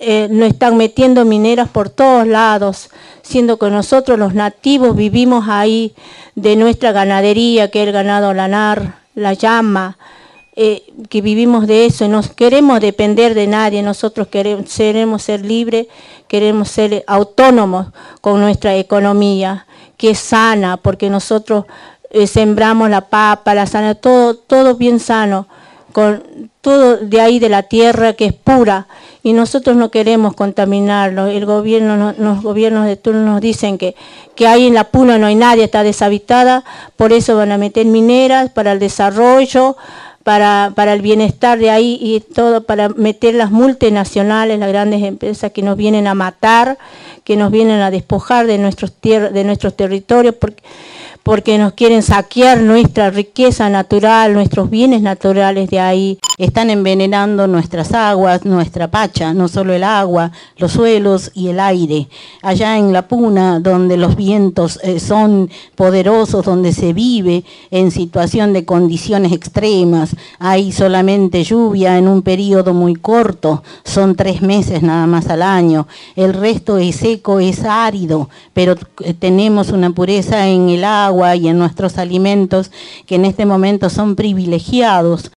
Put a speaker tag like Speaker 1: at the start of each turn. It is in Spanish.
Speaker 1: eh, nos están metiendo mineras por todos lados, siendo que nosotros los nativos vivimos ahí de nuestra ganadería, que es el ganado lanar, la llama, eh, que vivimos de eso. Y no queremos depender de nadie, nosotros queremos, queremos ser libres, queremos ser autónomos con nuestra economía, que es sana, porque nosotros eh, sembramos la papa, la sana, todo, todo bien sano, con todo de ahí de la tierra que es pura y nosotros no queremos contaminarlo. El gobierno, los gobiernos de turno nos dicen que, que ahí en la puna no hay nadie, está deshabitada, por eso van a meter mineras para el desarrollo, para, para, el bienestar de ahí y todo, para meter las multinacionales, las grandes empresas que nos vienen a matar, que nos vienen a despojar de nuestros, de nuestros territorios, porque porque nos quieren saquear nuestra riqueza natural, nuestros bienes naturales de ahí.
Speaker 2: Están envenenando nuestras aguas, nuestra pacha, no solo el agua, los suelos y el aire. Allá en la Puna, donde los vientos eh, son poderosos, donde se vive en situación de condiciones extremas, hay solamente lluvia en un periodo muy corto, son tres meses nada más al año. El resto es seco, es árido, pero eh, tenemos una pureza en el y en nuestros alimentos que en este momento son privilegiados